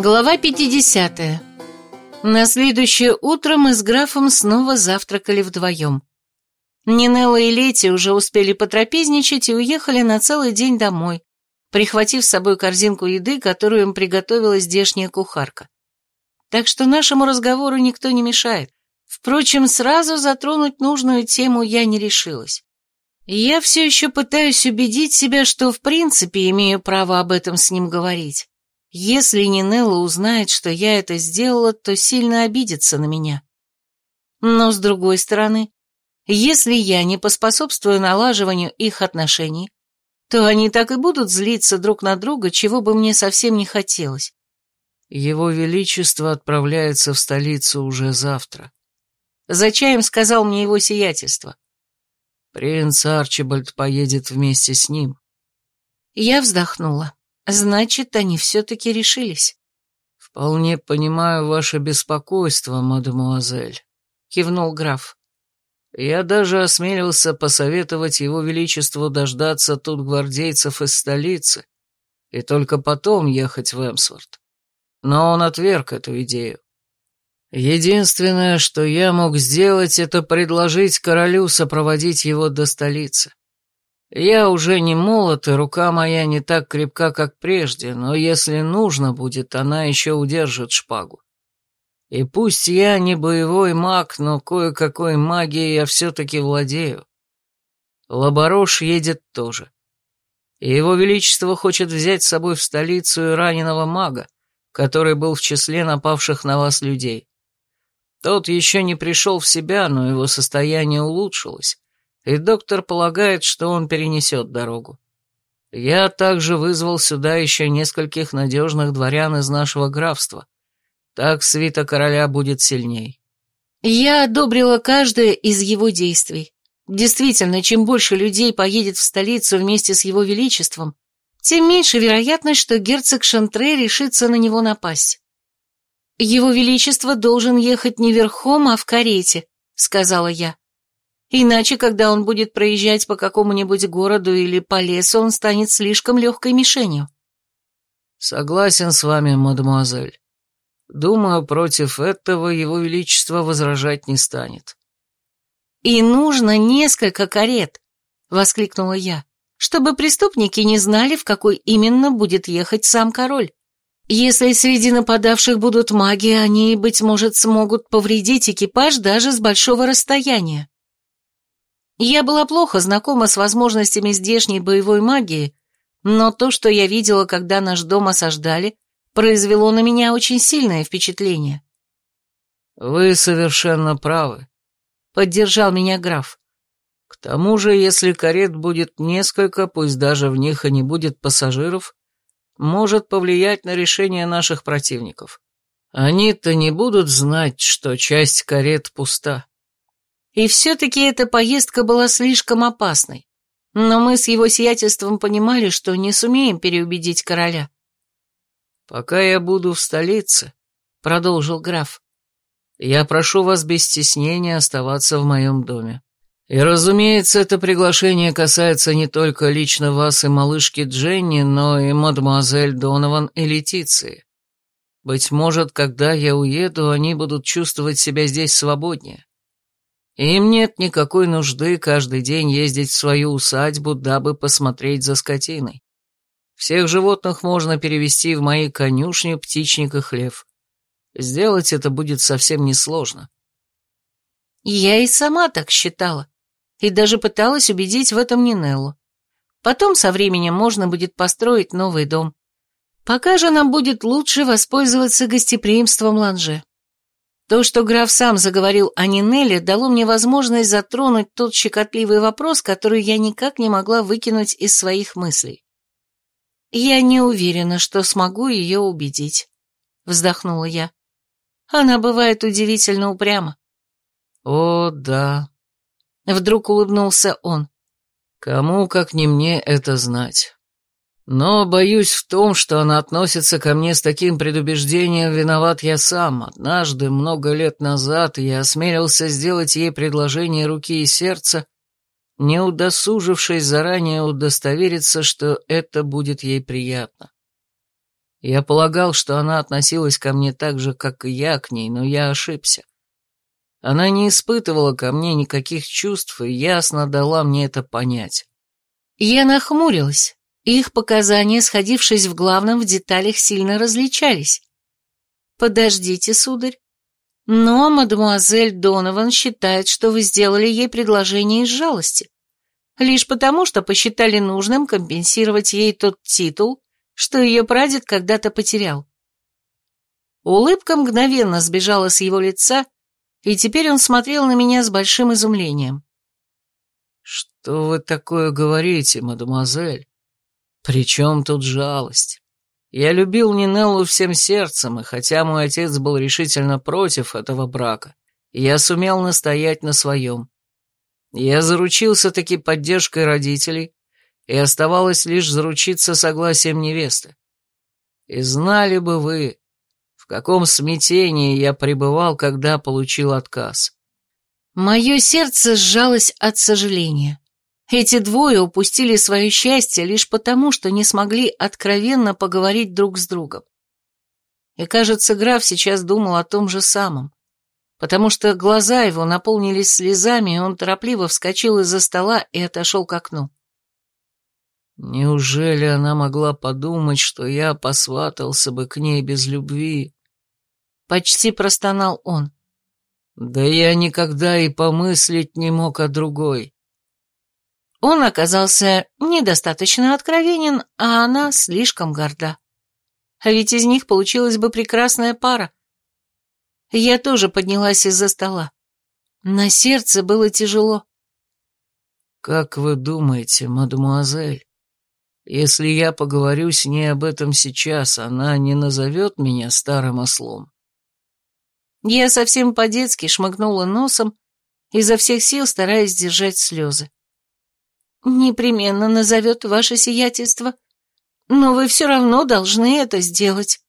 Глава 50. На следующее утро мы с графом снова завтракали вдвоем. Нинелла и Лети уже успели потрапезничать и уехали на целый день домой, прихватив с собой корзинку еды, которую им приготовила здешняя кухарка. Так что нашему разговору никто не мешает. Впрочем, сразу затронуть нужную тему я не решилась. Я все еще пытаюсь убедить себя, что в принципе имею право об этом с ним говорить. Если Нинелла узнает, что я это сделала, то сильно обидится на меня. Но, с другой стороны, если я не поспособствую налаживанию их отношений, то они так и будут злиться друг на друга, чего бы мне совсем не хотелось. Его Величество отправляется в столицу уже завтра. За чаем сказал мне его сиятельство. Принц Арчибальд поедет вместе с ним. Я вздохнула. Значит, они все-таки решились. «Вполне понимаю ваше беспокойство, мадемуазель», — кивнул граф. «Я даже осмелился посоветовать его величеству дождаться тут гвардейцев из столицы и только потом ехать в Эмсворт. Но он отверг эту идею. Единственное, что я мог сделать, это предложить королю сопроводить его до столицы. Я уже не молод, и рука моя не так крепка, как прежде, но если нужно будет, она еще удержит шпагу. И пусть я не боевой маг, но кое-какой магией я все-таки владею. Лаборош едет тоже. И его величество хочет взять с собой в столицу и раненого мага, который был в числе напавших на вас людей. Тот еще не пришел в себя, но его состояние улучшилось, и доктор полагает, что он перенесет дорогу. Я также вызвал сюда еще нескольких надежных дворян из нашего графства. Так свита короля будет сильней. Я одобрила каждое из его действий. Действительно, чем больше людей поедет в столицу вместе с его величеством, тем меньше вероятность, что герцог Шантре решится на него напасть. «Его Величество должен ехать не верхом, а в карете», — сказала я. «Иначе, когда он будет проезжать по какому-нибудь городу или по лесу, он станет слишком легкой мишенью». «Согласен с вами, мадемуазель. Думаю, против этого его Величество возражать не станет». «И нужно несколько карет», — воскликнула я, «чтобы преступники не знали, в какой именно будет ехать сам король». Если среди нападавших будут маги, они, быть может, смогут повредить экипаж даже с большого расстояния. Я была плохо знакома с возможностями здешней боевой магии, но то, что я видела, когда наш дом осаждали, произвело на меня очень сильное впечатление. «Вы совершенно правы», — поддержал меня граф. «К тому же, если карет будет несколько, пусть даже в них и не будет пассажиров, может повлиять на решение наших противников. Они-то не будут знать, что часть карет пуста. И все-таки эта поездка была слишком опасной. Но мы с его сиятельством понимали, что не сумеем переубедить короля. «Пока я буду в столице», — продолжил граф, — «я прошу вас без стеснения оставаться в моем доме. И, разумеется, это приглашение касается не только лично вас и малышки Дженни, но и мадемуазель Донован и Летиции. Быть может, когда я уеду, они будут чувствовать себя здесь свободнее. Им нет никакой нужды каждый день ездить в свою усадьбу, дабы посмотреть за скотиной. Всех животных можно перевести в мои конюшни, птичник и хлев. Сделать это будет совсем несложно. Я и сама так считала и даже пыталась убедить в этом Нинеллу. Потом со временем можно будет построить новый дом. Пока же нам будет лучше воспользоваться гостеприимством Ланже. То, что граф сам заговорил о Нинелле, дало мне возможность затронуть тот щекотливый вопрос, который я никак не могла выкинуть из своих мыслей. «Я не уверена, что смогу ее убедить», — вздохнула я. «Она бывает удивительно упряма». «О, да», Вдруг улыбнулся он. Кому, как не мне, это знать. Но боюсь в том, что она относится ко мне с таким предубеждением, виноват я сам. Однажды, много лет назад, я осмелился сделать ей предложение руки и сердца, не удосужившись заранее удостовериться, что это будет ей приятно. Я полагал, что она относилась ко мне так же, как и я к ней, но я ошибся. Она не испытывала ко мне никаких чувств и ясно дала мне это понять. Я нахмурилась. Их показания, сходившись в главном, в деталях сильно различались. «Подождите, сударь. Но мадемуазель Донован считает, что вы сделали ей предложение из жалости. Лишь потому, что посчитали нужным компенсировать ей тот титул, что ее прадед когда-то потерял. Улыбка мгновенно сбежала с его лица, и теперь он смотрел на меня с большим изумлением. «Что вы такое говорите, мадемуазель? При чем тут жалость? Я любил Нинеллу всем сердцем, и хотя мой отец был решительно против этого брака, я сумел настоять на своем. Я заручился таки поддержкой родителей, и оставалось лишь заручиться согласием невесты. И знали бы вы, в каком смятении я пребывал, когда получил отказ. Мое сердце сжалось от сожаления. Эти двое упустили свое счастье лишь потому, что не смогли откровенно поговорить друг с другом. И, кажется, граф сейчас думал о том же самом, потому что глаза его наполнились слезами, и он торопливо вскочил из-за стола и отошел к окну. Неужели она могла подумать, что я посватался бы к ней без любви? Почти простонал он. Да я никогда и помыслить не мог о другой. Он оказался недостаточно откровенен, а она слишком горда. А ведь из них получилась бы прекрасная пара. Я тоже поднялась из-за стола. На сердце было тяжело. «Как вы думаете, мадемуазель, если я поговорю с ней об этом сейчас, она не назовет меня старым ослом?» Я совсем по-детски шмыгнула носом, изо всех сил стараясь сдержать слезы. «Непременно назовет ваше сиятельство, но вы все равно должны это сделать».